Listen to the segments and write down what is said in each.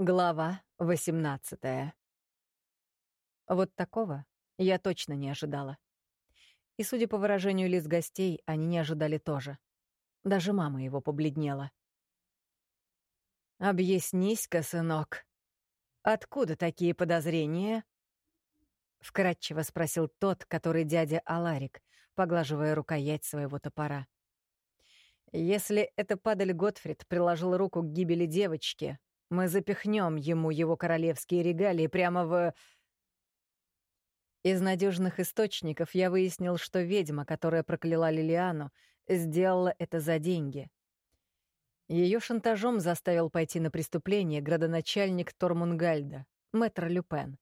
Глава 18 Вот такого я точно не ожидала. И, судя по выражению лиц гостей, они не ожидали тоже. Даже мама его побледнела. «Объяснись-ка, сынок, откуда такие подозрения?» Вкратчиво спросил тот, который дядя Аларик, поглаживая рукоять своего топора. «Если это падаль Готфрид приложил руку к гибели девочки, мы запихнем ему его королевские регалии прямо в... Из надежных источников я выяснил, что ведьма, которая прокляла Лилиану, сделала это за деньги. Ее шантажом заставил пойти на преступление градоначальник Тормунгальда, мэтр Люпен.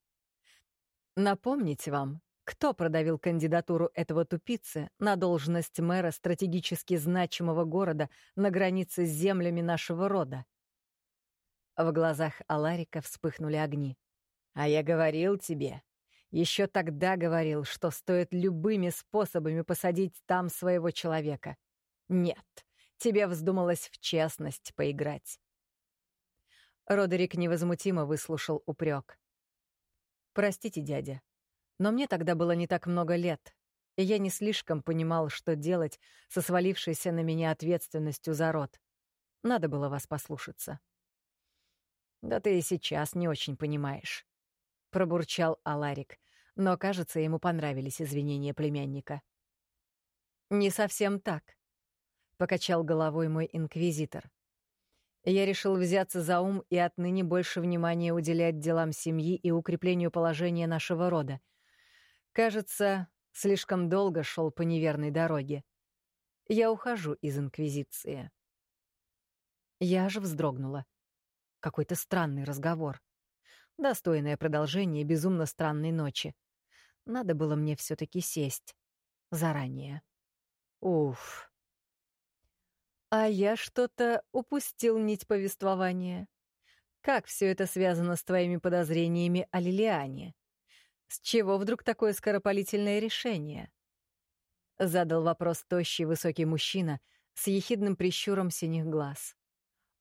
Напомнить вам, кто продавил кандидатуру этого тупицы на должность мэра стратегически значимого города на границе с землями нашего рода? В глазах Аларика вспыхнули огни. «А я говорил тебе, еще тогда говорил, что стоит любыми способами посадить там своего человека. Нет, тебе вздумалось в честность поиграть». Родерик невозмутимо выслушал упрек. «Простите, дядя, но мне тогда было не так много лет, и я не слишком понимал, что делать со свалившейся на меня ответственностью за род. Надо было вас послушаться». «Да ты и сейчас не очень понимаешь», — пробурчал Аларик, но, кажется, ему понравились извинения племянника. «Не совсем так», — покачал головой мой инквизитор. «Я решил взяться за ум и отныне больше внимания уделять делам семьи и укреплению положения нашего рода. Кажется, слишком долго шел по неверной дороге. Я ухожу из инквизиции». Я аж вздрогнула. Какой-то странный разговор. Достойное продолжение безумно странной ночи. Надо было мне все таки сесть. Заранее. Уф. А я что-то упустил нить повествования. Как все это связано с твоими подозрениями о Лилиане? С чего вдруг такое скоропалительное решение? Задал вопрос тощий высокий мужчина с ехидным прищуром синих глаз.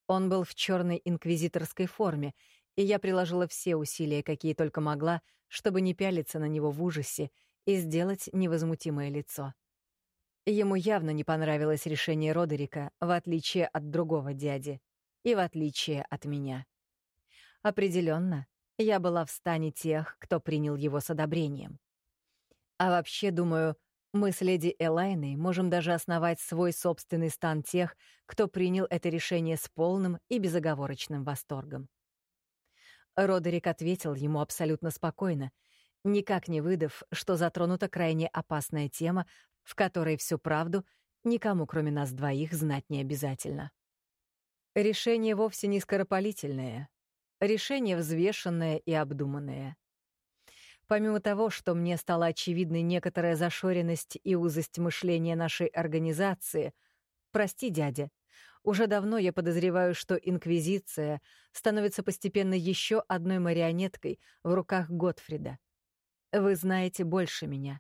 Он был в черной инквизиторской форме, и я приложила все усилия, какие только могла, чтобы не пялиться на него в ужасе и сделать невозмутимое лицо. Ему явно не понравилось решение Родерика, в отличие от другого дяди, и в отличие от меня. Определенно, я была в стане тех, кто принял его с одобрением. А вообще, думаю, мы с леди Элайной можем даже основать свой собственный стан тех, кто принял это решение с полным и безоговорочным восторгом. Родерик ответил ему абсолютно спокойно, никак не выдав, что затронута крайне опасная тема, в которой всю правду никому, кроме нас двоих, знать не обязательно. Решение вовсе не скоропалительное. Решение взвешенное и обдуманное. Помимо того, что мне стала очевидной некоторая зашоренность и узость мышления нашей организации, прости, дядя, уже давно я подозреваю, что Инквизиция становится постепенно еще одной марионеткой в руках Готфрида. Вы знаете больше меня.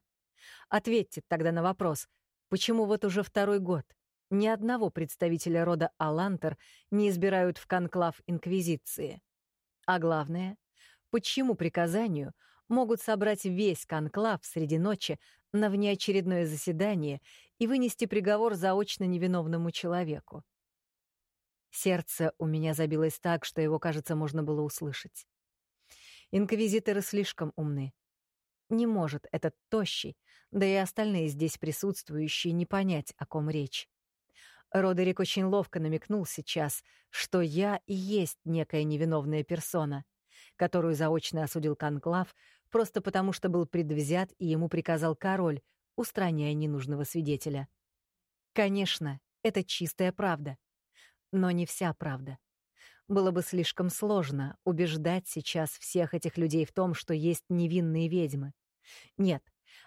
Ответьте тогда на вопрос, почему вот уже второй год ни одного представителя рода Алантер не избирают в конклав Инквизиции? А главное, почему приказанию — могут собрать весь конклав среди ночи на внеочередное заседание и вынести приговор заочно невиновному человеку. Сердце у меня забилось так, что его, кажется, можно было услышать. Инквизиторы слишком умны. Не может этот тощий, да и остальные здесь присутствующие не понять, о ком речь. Родерик очень ловко намекнул сейчас, что я и есть некая невиновная персона, которую заочно осудил Конклав просто потому, что был предвзят и ему приказал король, устраняя ненужного свидетеля. Конечно, это чистая правда. Но не вся правда. Было бы слишком сложно убеждать сейчас всех этих людей в том, что есть невинные ведьмы. Нет,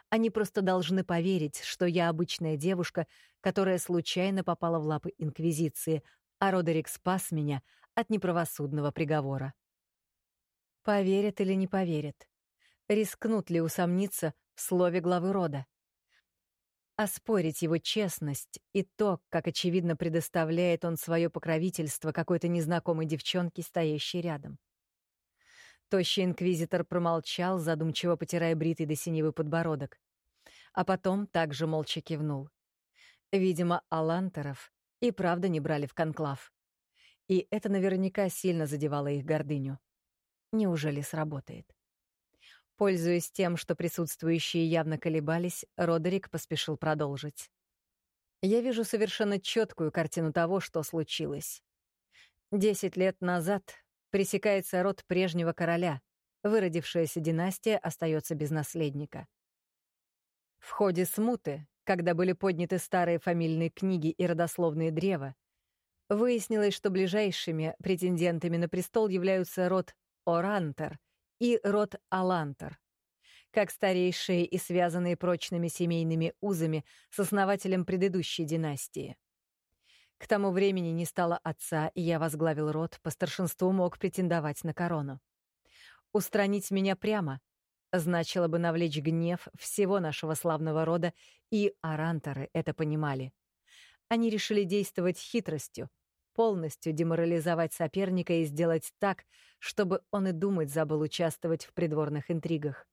они просто должны поверить, что я обычная девушка, которая случайно попала в лапы Инквизиции, а Родерик спас меня от неправосудного приговора. Поверят или не поверят? Рискнут ли усомниться в слове главы рода? Оспорить его честность и то, как очевидно предоставляет он свое покровительство какой-то незнакомой девчонке, стоящей рядом. Тощий инквизитор промолчал, задумчиво потирая бритый до синевый подбородок. А потом также молча кивнул. Видимо, Алантеров и правда не брали в конклав. И это наверняка сильно задевало их гордыню. Неужели сработает? Пользуясь тем, что присутствующие явно колебались, Родерик поспешил продолжить. Я вижу совершенно четкую картину того, что случилось. Десять лет назад пресекается род прежнего короля, выродившаяся династия остается без наследника. В ходе смуты, когда были подняты старые фамильные книги и родословные древа, выяснилось, что ближайшими претендентами на престол являются род Орантер и род Алантер, как старейшие и связанные прочными семейными узами с основателем предыдущей династии. К тому времени не стало отца, и я возглавил род, по старшинству мог претендовать на корону. Устранить меня прямо значило бы навлечь гнев всего нашего славного рода, и аранторы это понимали. Они решили действовать хитростью, полностью деморализовать соперника и сделать так, чтобы он и думать забыл участвовать в придворных интригах.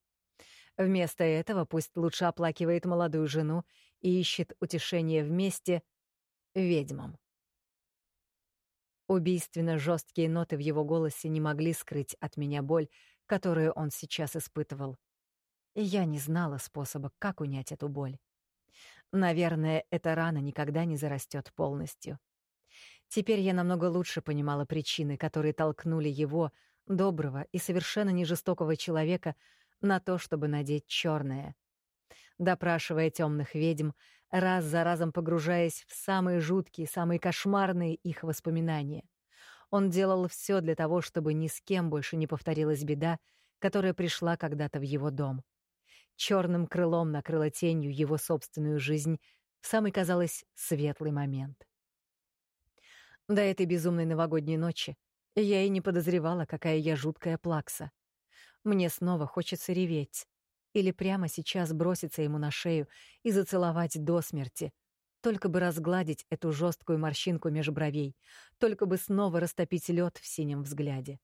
Вместо этого пусть лучше оплакивает молодую жену и ищет утешение вместе ведьмам. Убийственно жесткие ноты в его голосе не могли скрыть от меня боль, которую он сейчас испытывал. И я не знала способа, как унять эту боль. Наверное, эта рана никогда не зарастет полностью. Теперь я намного лучше понимала причины, которые толкнули его, доброго и совершенно не жестокого человека, на то, чтобы надеть черное. Допрашивая темных ведьм, раз за разом погружаясь в самые жуткие, самые кошмарные их воспоминания. Он делал все для того, чтобы ни с кем больше не повторилась беда, которая пришла когда-то в его дом. Черным крылом накрыла тенью его собственную жизнь в самый, казалось, светлый момент. До этой безумной новогодней ночи я и не подозревала, какая я жуткая плакса. Мне снова хочется реветь. Или прямо сейчас броситься ему на шею и зацеловать до смерти. Только бы разгладить эту жесткую морщинку меж бровей. Только бы снова растопить лед в синем взгляде.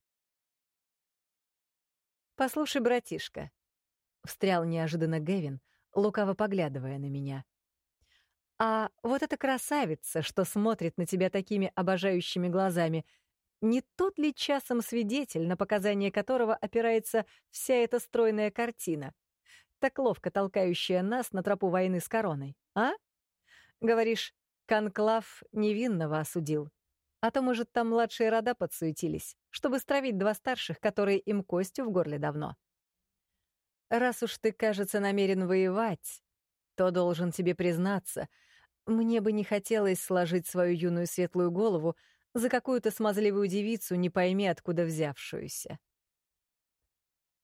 «Послушай, братишка», — встрял неожиданно Гевин, лукаво поглядывая на меня. А вот эта красавица, что смотрит на тебя такими обожающими глазами, не тот ли часом свидетель, на показания которого опирается вся эта стройная картина, так ловко толкающая нас на тропу войны с короной, а? Говоришь, конклав невинного осудил. А то, может, там младшие рода подсуетились, чтобы стравить два старших, которые им костью в горле давно. Раз уж ты, кажется, намерен воевать, то должен тебе признаться — мне бы не хотелось сложить свою юную светлую голову за какую-то смазливую девицу, не пойми откуда взявшуюся.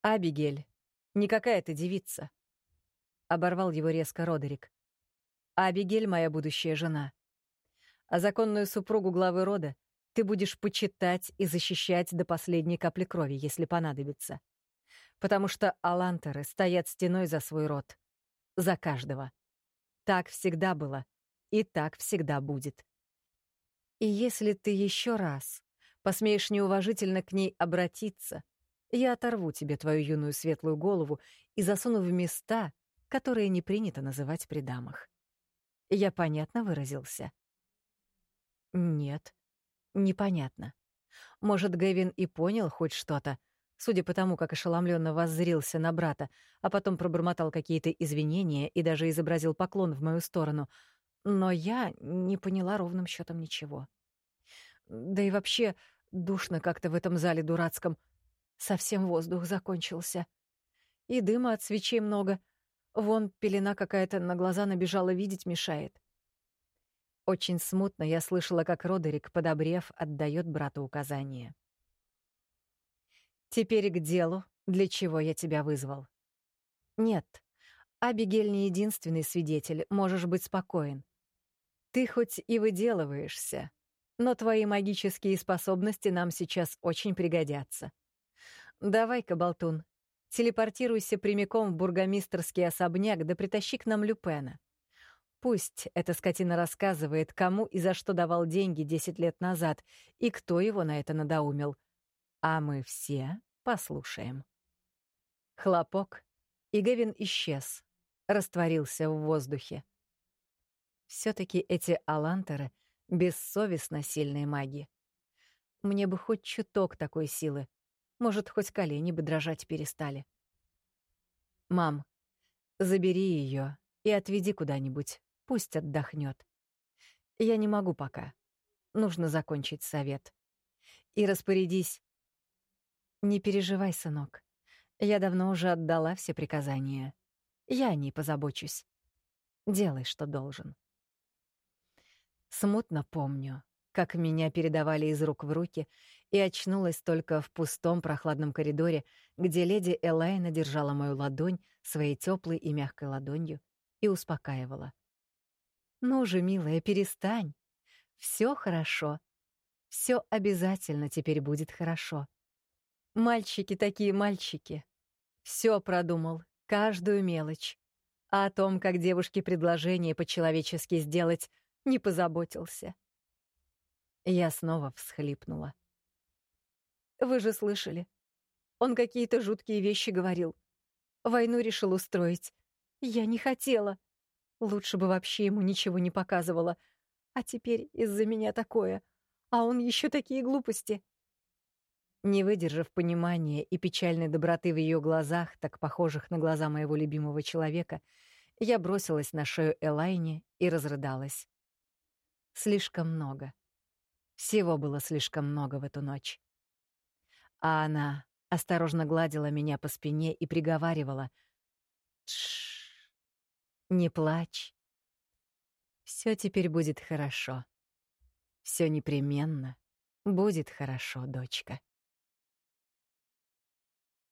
«Абигель, не какая-то девица», — оборвал его резко Родерик. «Абигель — моя будущая жена. А законную супругу главы рода ты будешь почитать и защищать до последней капли крови, если понадобится. Потому что алантеры стоят стеной за свой род. За каждого. Так всегда было — и так всегда будет. И если ты еще раз посмеешь неуважительно к ней обратиться, я оторву тебе твою юную светлую голову и засуну в места, которые не принято называть при дамах. Я понятно выразился? Нет, непонятно. Может, Гэвин и понял хоть что-то, судя по тому, как ошеломленно воззрился на брата, а потом пробормотал какие-то извинения и даже изобразил поклон в мою сторону — но я не поняла ровным счетом ничего. Да и вообще душно как-то в этом зале дурацком. Совсем воздух закончился. И дыма от свечей много. Вон пелена какая-то на глаза набежала, видеть мешает. Очень смутно я слышала, как Родерик, подобрев, отдает брату указания. «Теперь к делу, для чего я тебя вызвал». «Нет, Абигель не единственный свидетель, можешь быть спокоен. Ты хоть и выделываешься, но твои магические способности нам сейчас очень пригодятся. Давай-ка, болтун, телепортируйся прямиком в бургомистрский особняк да притащи к нам Люпена. Пусть эта скотина рассказывает, кому и за что давал деньги десять лет назад, и кто его на это надоумил. А мы все Послушаем. Хлопок, и Гевин исчез, растворился в воздухе. все таки эти алантеры — бессовестно сильные маги. Мне бы хоть чуток такой силы. Может, хоть колени бы дрожать перестали. «Мам, забери ее и отведи куда-нибудь, пусть отдохнет. Я не могу пока. Нужно закончить совет. И распорядись. Не переживай, сынок. Я давно уже отдала все приказания. Я о ней позабочусь. Делай, что должен. Смутно помню, как меня передавали из рук в руки, и очнулась только в пустом прохладном коридоре, где леди Элайна держала мою ладонь своей теплой и мягкой ладонью и успокаивала. «Ну же, милая, перестань. Все хорошо. Все обязательно теперь будет хорошо. Мальчики такие мальчики. Все продумал, каждую мелочь. А о том, как девушке предложение по-человечески сделать, не позаботился. Я снова всхлипнула. «Вы же слышали. Он какие-то жуткие вещи говорил. Войну решил устроить. Я не хотела. Лучше бы вообще ему ничего не показывала. А теперь из-за меня такое. А он еще такие глупости». Не выдержав понимания и печальной доброты в ее глазах, так похожих на глаза моего любимого человека, я бросилась на шею Элайне и разрыдалась. Слишком много. Всего было слишком много в эту ночь. А она осторожно гладила меня по спине и приговаривала. «Тш, не плачь. Все теперь будет хорошо. Все непременно будет хорошо, дочка».